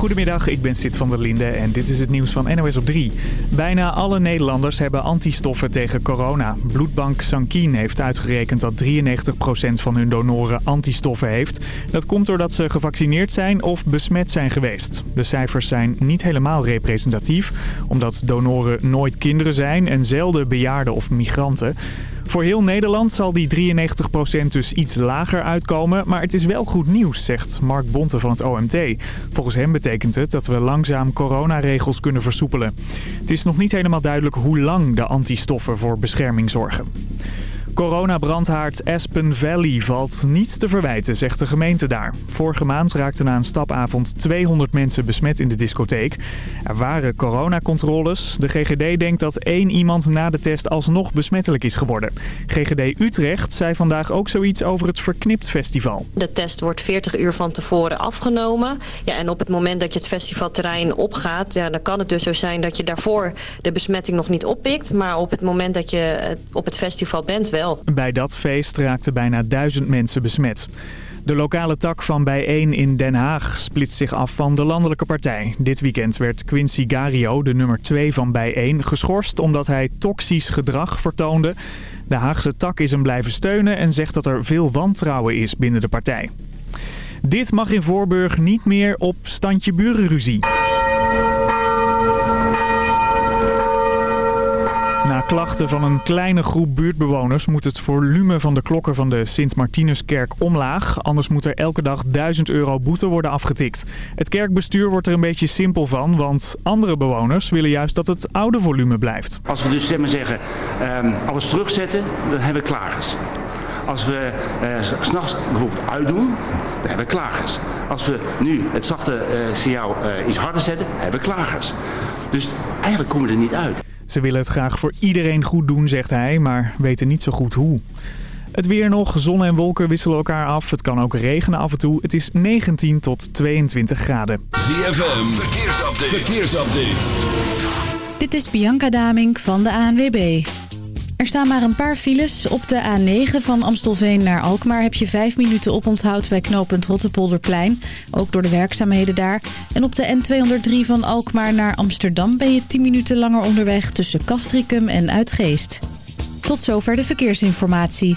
Goedemiddag, ik ben Sid van der Linde en dit is het nieuws van NOS op 3. Bijna alle Nederlanders hebben antistoffen tegen corona. Bloedbank Sankin heeft uitgerekend dat 93% van hun donoren antistoffen heeft. Dat komt doordat ze gevaccineerd zijn of besmet zijn geweest. De cijfers zijn niet helemaal representatief, omdat donoren nooit kinderen zijn en zelden bejaarden of migranten. Voor heel Nederland zal die 93% dus iets lager uitkomen, maar het is wel goed nieuws, zegt Mark Bonte van het OMT. Volgens hem betekent het dat we langzaam coronaregels kunnen versoepelen. Het is nog niet helemaal duidelijk hoe lang de antistoffen voor bescherming zorgen. Coronabrandhaard Aspen Valley valt niets te verwijten, zegt de gemeente daar. Vorige maand raakten na een stapavond 200 mensen besmet in de discotheek. Er waren coronacontroles. De GGD denkt dat één iemand na de test alsnog besmettelijk is geworden. GGD Utrecht zei vandaag ook zoiets over het Verknipt Festival. De test wordt 40 uur van tevoren afgenomen. Ja, en op het moment dat je het festivalterrein opgaat... Ja, dan kan het dus zo zijn dat je daarvoor de besmetting nog niet oppikt. Maar op het moment dat je op het festival bent Bij dat feest raakten bijna duizend mensen besmet. De lokale tak van Bijeen in Den Haag splitst zich af van de landelijke partij. Dit weekend werd Quincy Gario, de nummer 2 van Bijeen, geschorst omdat hij toxisch gedrag vertoonde. De Haagse tak is hem blijven steunen en zegt dat er veel wantrouwen is binnen de partij. Dit mag in Voorburg niet meer op standje burenruzie. Klachten van een kleine groep buurtbewoners moet het volume van de klokken van de Sint-Martinuskerk omlaag. Anders moet er elke dag 1000 euro boete worden afgetikt. Het kerkbestuur wordt er een beetje simpel van, want andere bewoners willen juist dat het oude volume blijft. Als we dus zeg maar zeggen, um, alles terugzetten, dan hebben we klagers. Als we uh, s'nachts bijvoorbeeld uitdoen, dan hebben we klagers. Als we nu het zachte uh, signaal uh, iets harder zetten, hebben we klagers. Dus eigenlijk komen we er niet uit. Ze willen het graag voor iedereen goed doen, zegt hij, maar weten niet zo goed hoe. Het weer nog, zon en wolken wisselen elkaar af. Het kan ook regenen af en toe. Het is 19 tot 22 graden. ZFM, verkeersupdate. verkeersupdate. Dit is Bianca Damink van de ANWB. Er staan maar een paar files. Op de A9 van Amstelveen naar Alkmaar heb je 5 minuten oponthoud bij knooppunt Rottepolderplein. Ook door de werkzaamheden daar. En op de N203 van Alkmaar naar Amsterdam ben je 10 minuten langer onderweg tussen Castricum en Uitgeest. Tot zover de verkeersinformatie.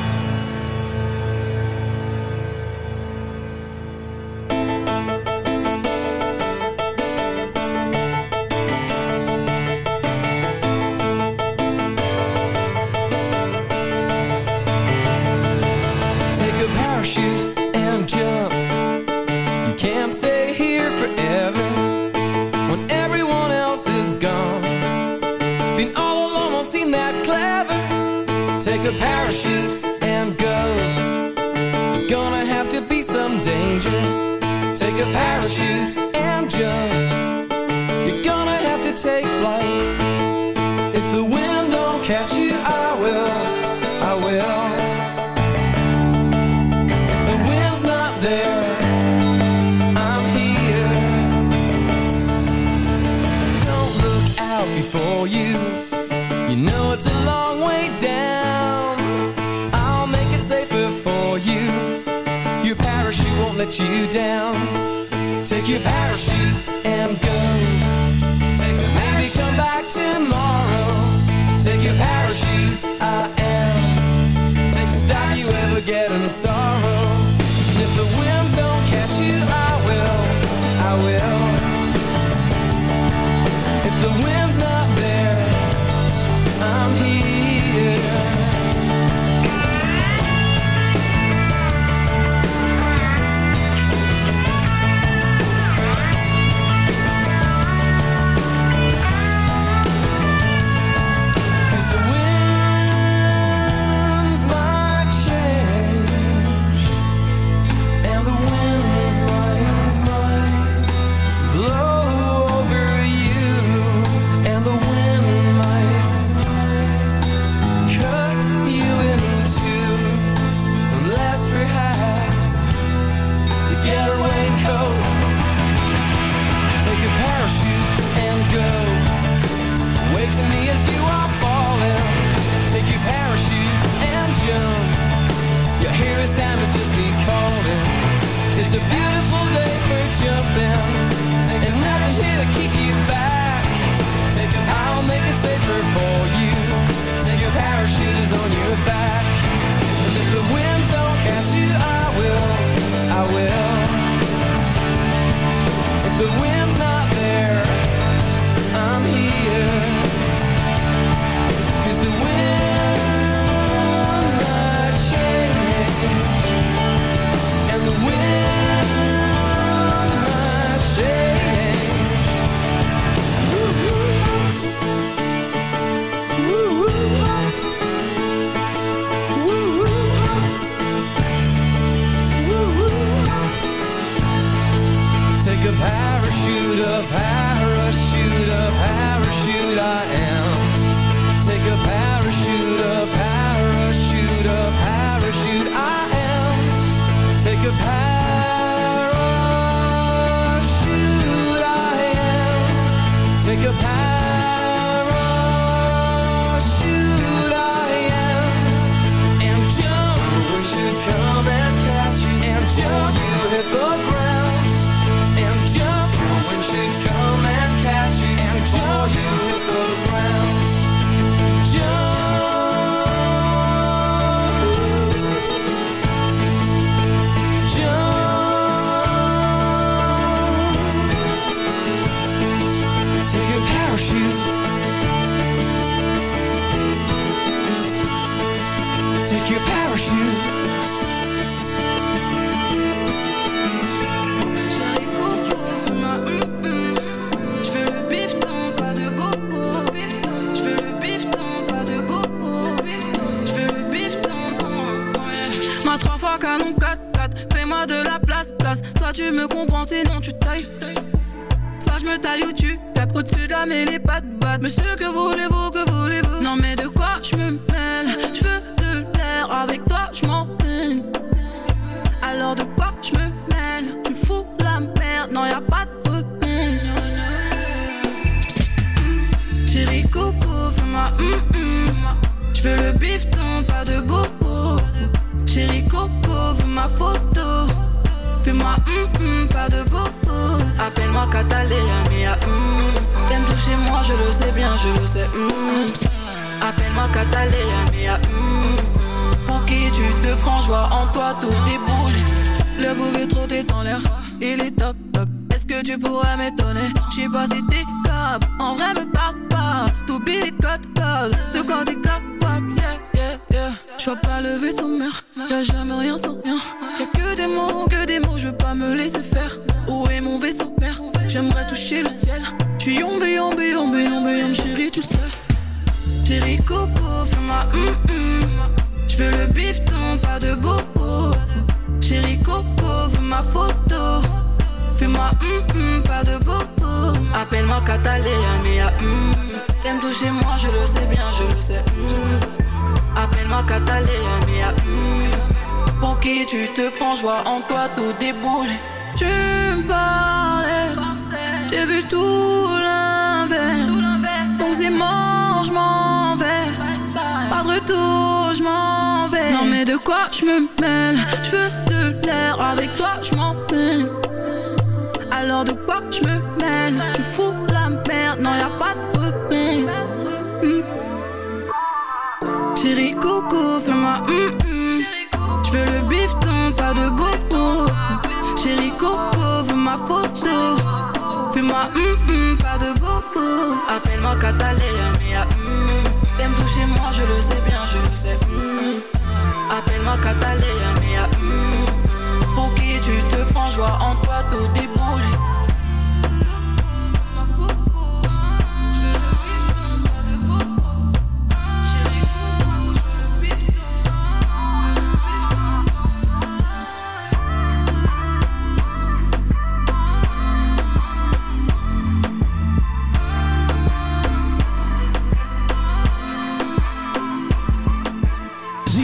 And the sun. tu sais. Chérie Coco, fais-moi hum mm. Je veux le bifton, pas de bobo. Chérie Coco, veux ma photo. Fais-moi hum mm pas de bobo. Appelle-moi Catalina, mea hum, hum. T'aimes toucher moi, je le sais bien, je le sais. Appelle-moi Catalina, mea hum. Pour qui tu te prends, joie en toi tout déboulé. Tu me parlais, j'ai vu tout là je m'en vais. Pas de retour, je m'en vais. Non, mais de quoi je me mêle? Je veux de l'air, avec toi je m'en mêle. Alors de quoi je me mêle? Tu fous la merde, non, y a pas de repère. Mm. Chérie, coucou, fais-moi. Mm -mm. Je veux le bifton, pas de bobo. Chérie, coucou, veux ma photo. Puis moi, pas de beaucoup. Appelle-moi Catalina, mais à T'aimes toucher moi, je le sais bien, je le sais. Mm. Appelle-moi Catalina, mais ah, mm. Pour qui tu te prends, joie en toi, tout déboule.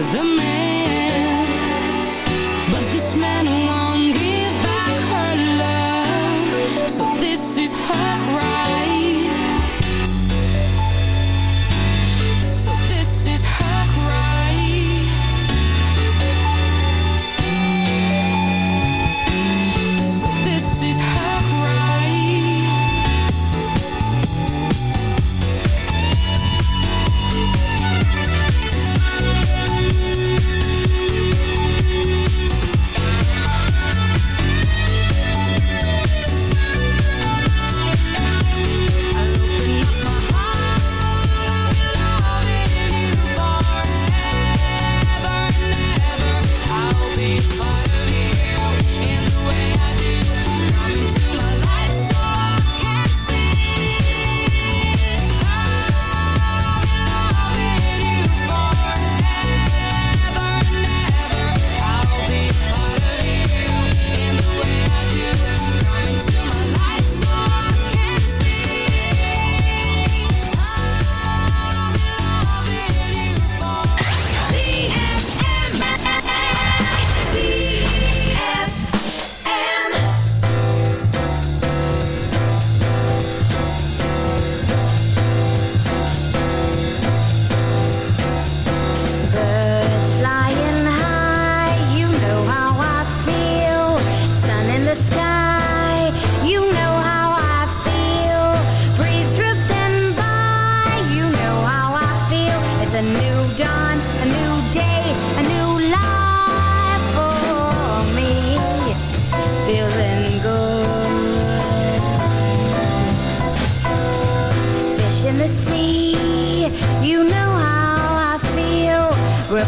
with the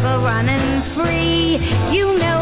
ever running free. You know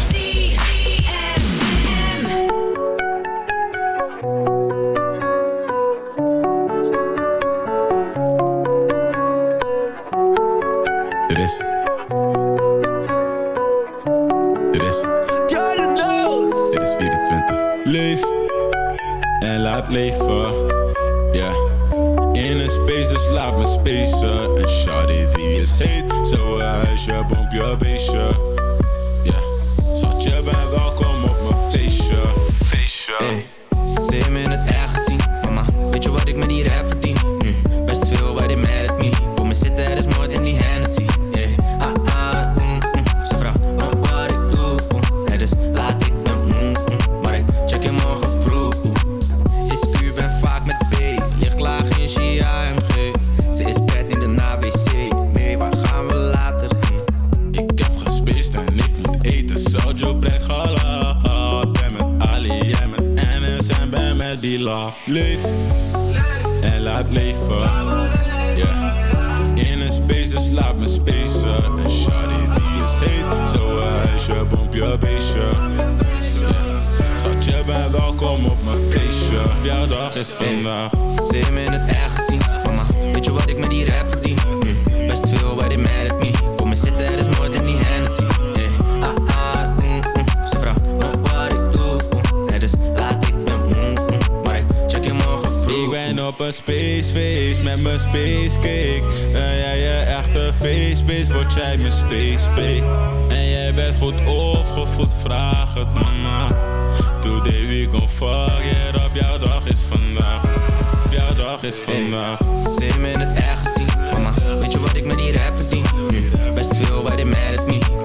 spaceface, met mijn spacecake. En jij je echte facebase, word jij mijn spacebake. En jij bent goed opgevoed, vraag het mama. Today we week fuck it op jouw dag is vandaag. Op jouw dag is vandaag. Hey, ze in het echt zien. mama. Weet je wat ik met hier heb verdiend? Best veel, bij de mad at me?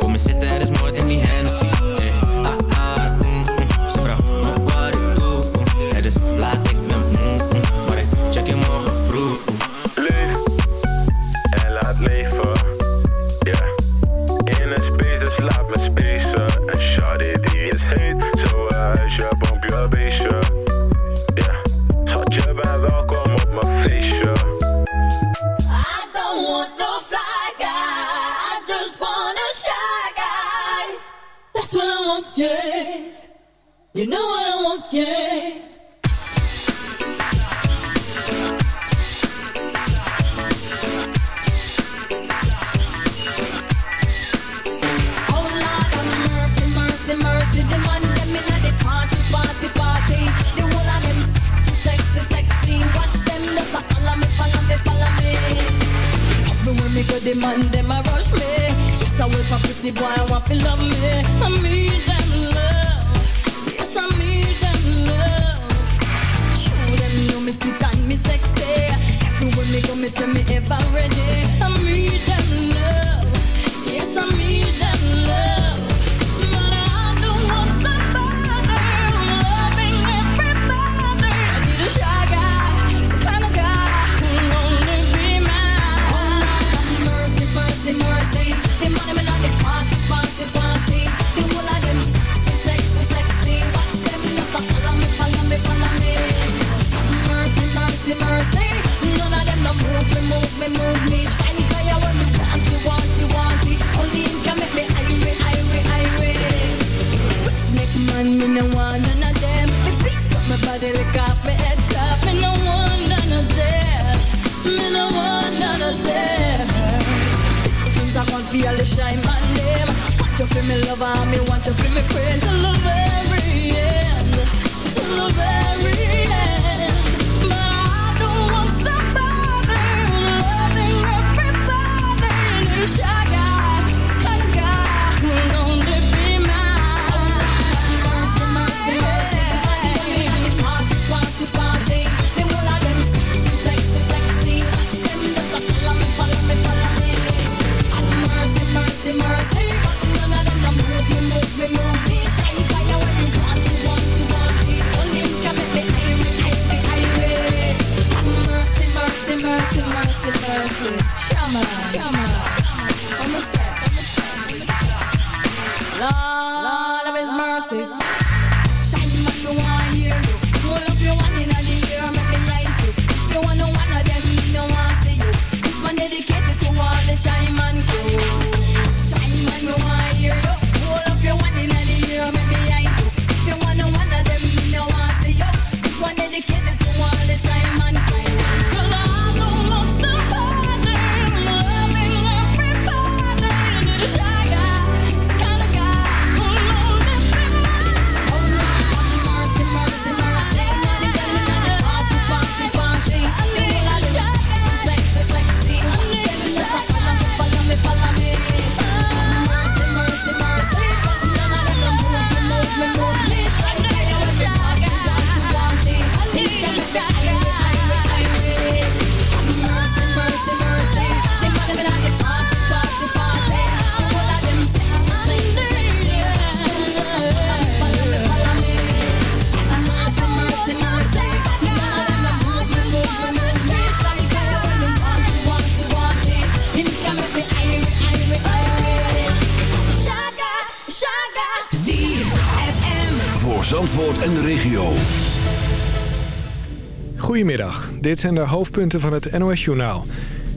dit zijn de hoofdpunten van het NOS-journaal.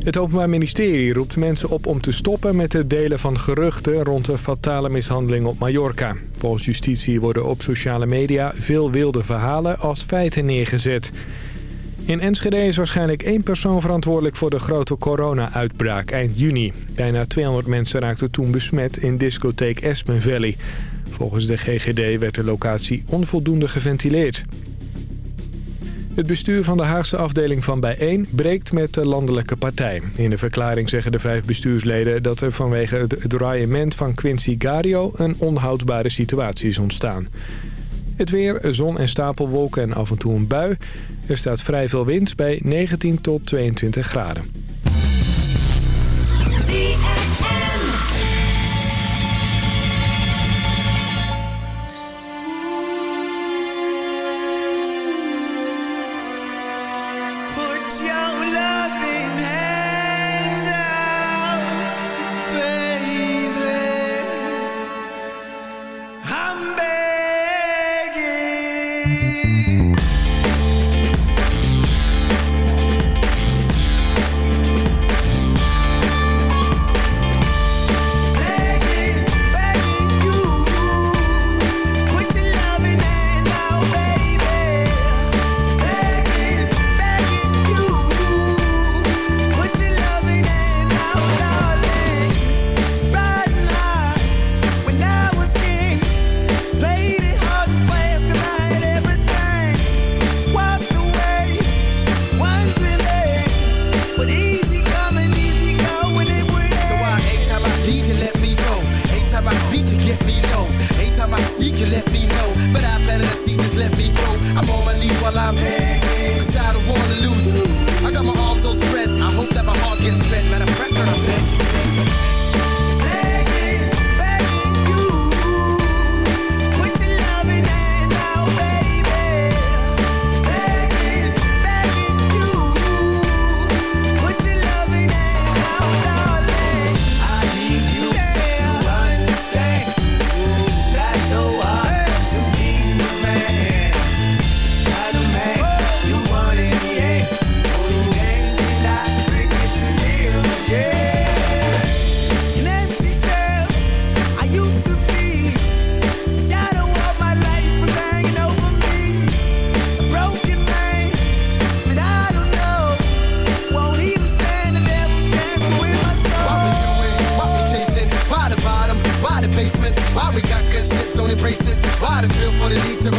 Het Openbaar Ministerie roept mensen op om te stoppen met het delen van geruchten rond de fatale mishandeling op Mallorca. Volgens justitie worden op sociale media veel wilde verhalen als feiten neergezet. In Enschede is waarschijnlijk één persoon verantwoordelijk voor de grote corona-uitbraak eind juni. Bijna 200 mensen raakten toen besmet in discotheek Espen Valley. Volgens de GGD werd de locatie onvoldoende geventileerd. Het bestuur van de Haagse afdeling van Bijeen breekt met de landelijke partij. In de verklaring zeggen de vijf bestuursleden dat er vanwege het draaiement van Quincy Gario een onhoudbare situatie is ontstaan. Het weer, zon en stapelwolken en af en toe een bui. Er staat vrij veel wind bij 19 tot 22 graden. your love I done feel for the need to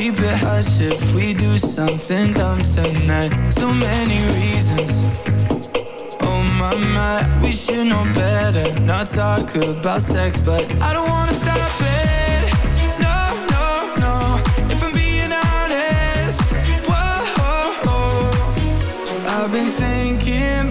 keep it hush if we do something dumb tonight. So many reasons. Oh my my, we should know better. Not talk about sex, but I don't wanna stop it. No, no, no. If I'm being honest. I've been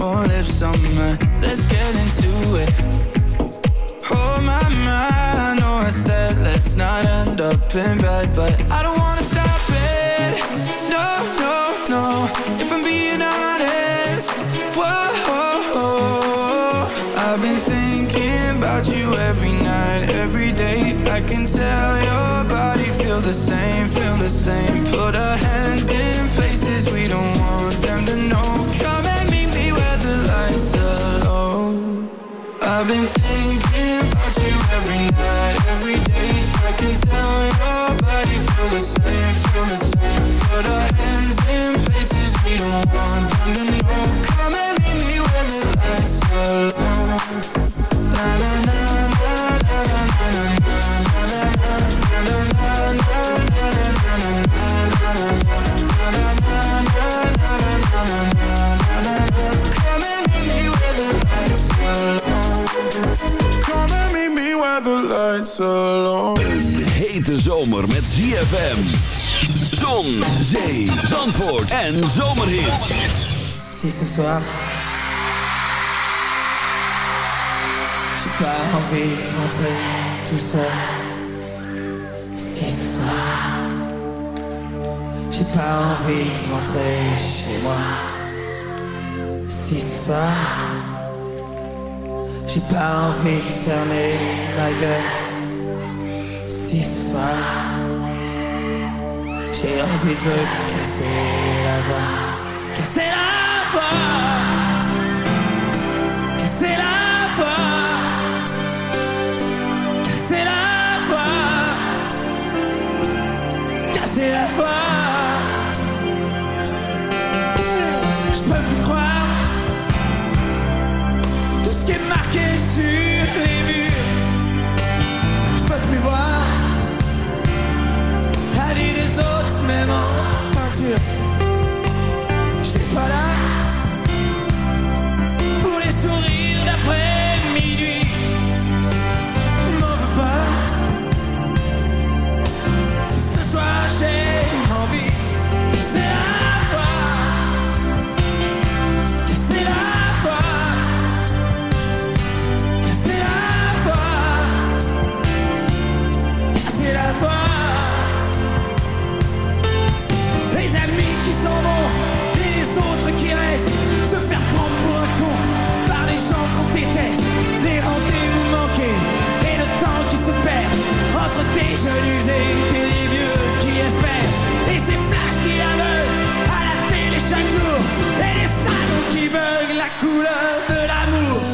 more lips on my. Let's get into it. Oh my my, I know I said let's not end up in bed, but I don't wanna stop it. No, no, no. If I'm being honest, whoa. I've been thinking about you every night, every day. I can tell your body feel the same, feel the same. Put our hands zomer met ZFM. Zon, zee, zandvoort en zomerhits. Si ce soir J'ai pas envie de rentrer tout seul Si ce soir J'ai pas envie de rentrer chez moi Si ce soir J'ai pas envie de fermer ma gueule Si ce soir J'ai envie de me casser la voix Casser la voix suis pas là. Pour les sourires d'après minuit des jeunes usés et des vieux qui espèrent. Et ces flashs qui aveuglent à la télé chaque jour. Et les salons qui veulent la couleur de l'amour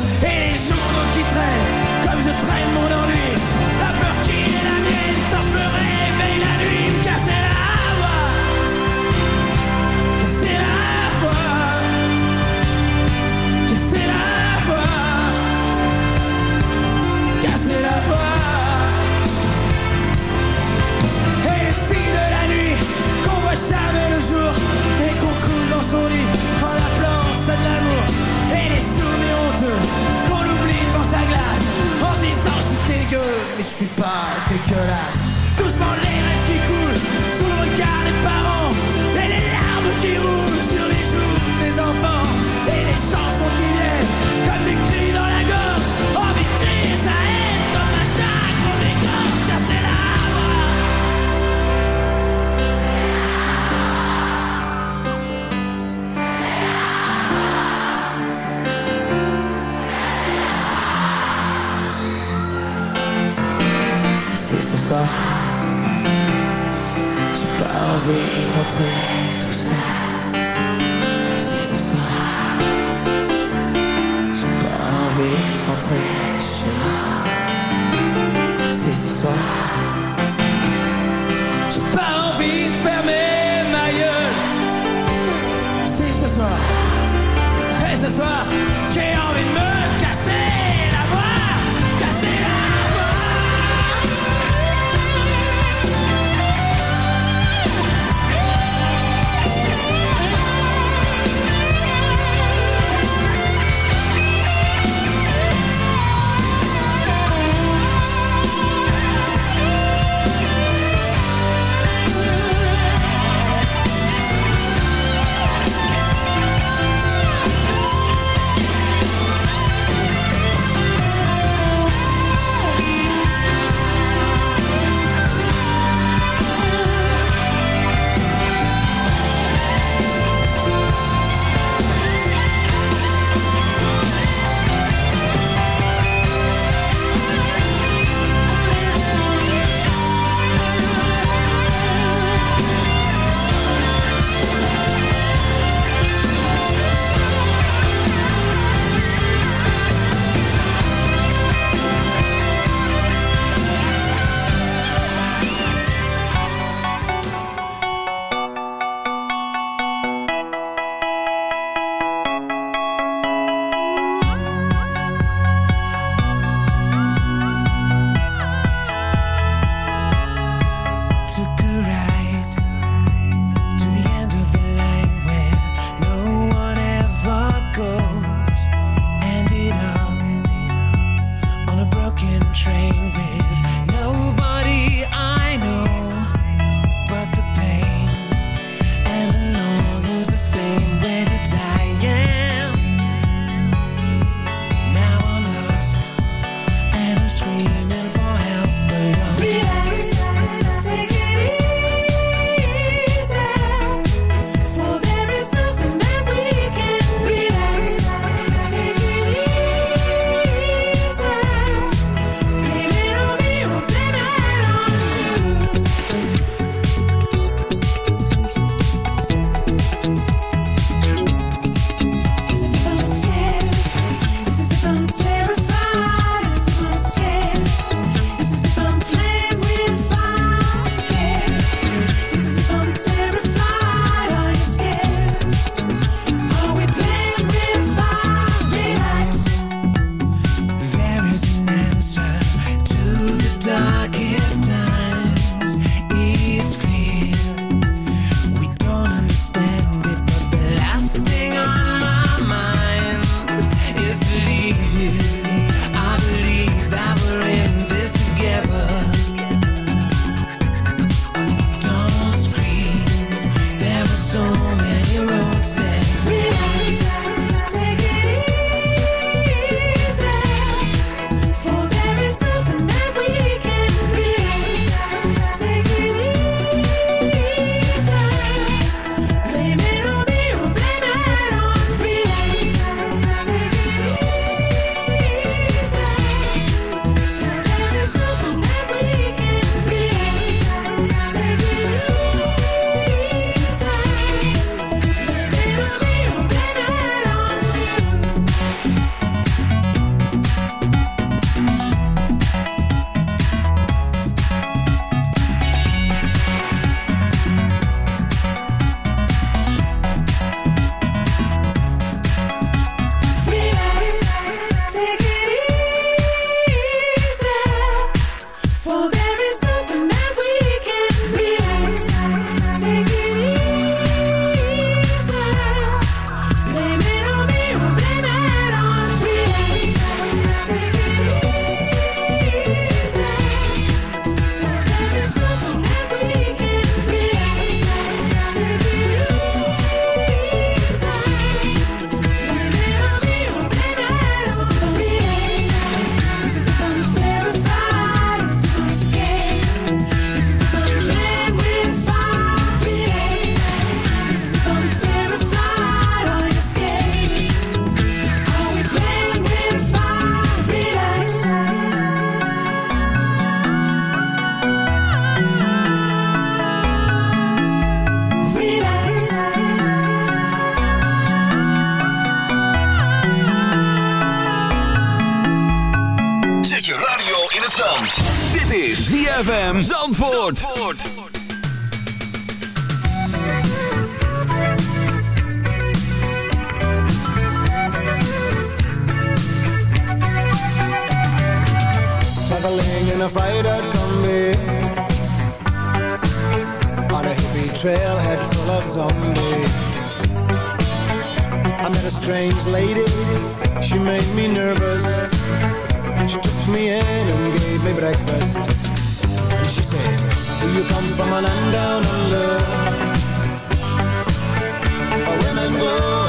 suis pas dégueulasse veux rentrer. Ford. Ford. Traveling in a fried-out combi On a hippie trailhead full of zombies I met a strange lady, she made me nervous She took me in and gave me breakfast said, do you come from a land down under? A women go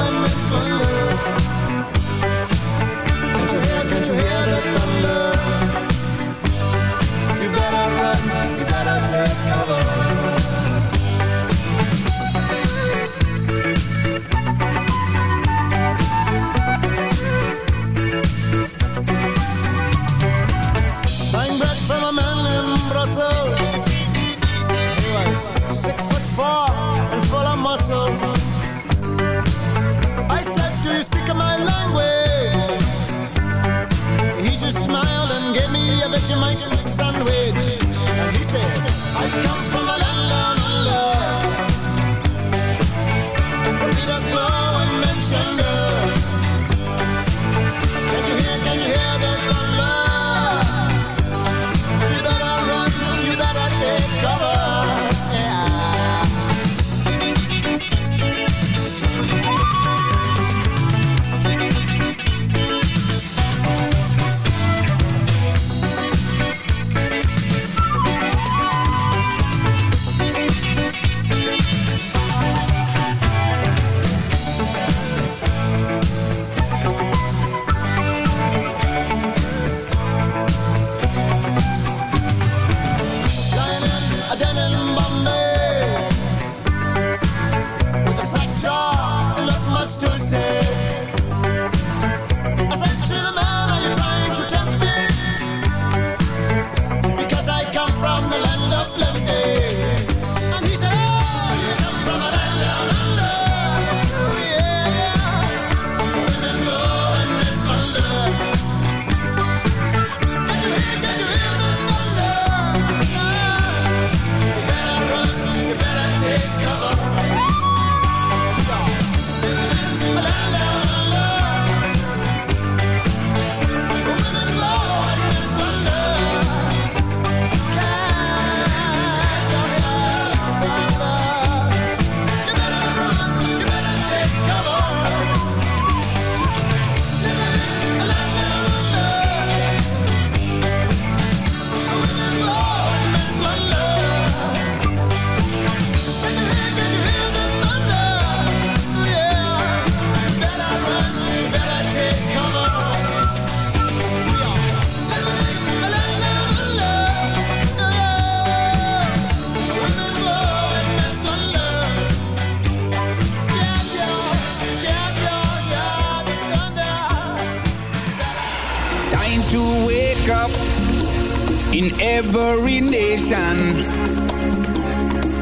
in every nation.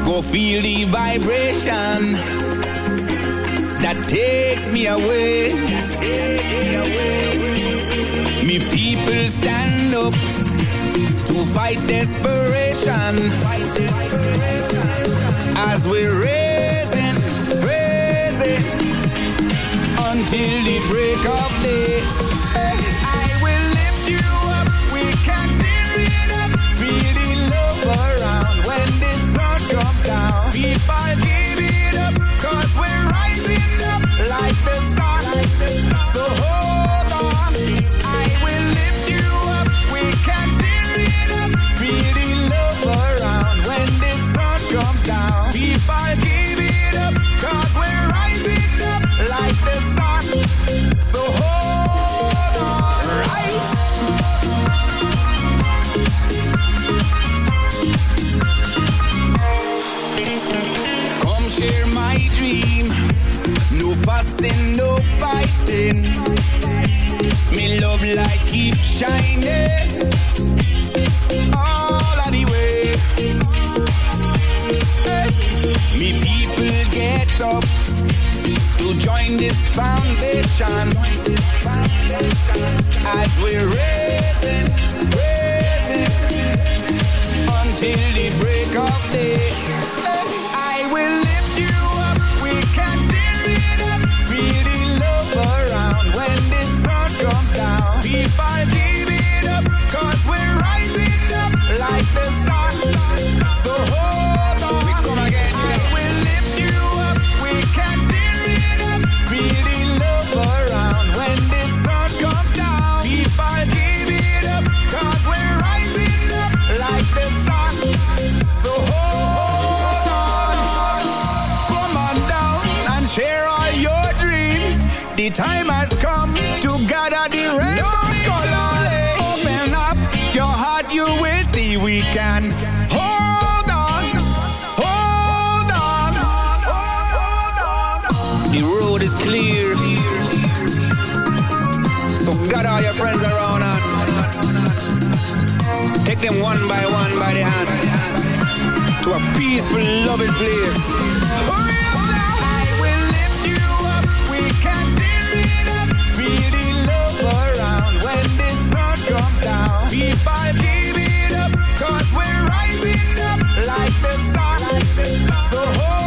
Go feel the vibration that takes me away. Me people stand up to fight desperation as we raise it, raise it until the break of day. down. Keep it up, we're rising up like the sun. So hold on. Come share my dream. No fussing, no fighting. Love light shining. join this foundation as we're raising, raising until the break of day. I will lift you up, we can steer it up, feel the love around when this sun comes down. we can hold on, hold on. The road is clear, so gather all your friends around and take them one by one by the hand to a peaceful, loving place. Around when this comes down, we fight. like the sun. The whole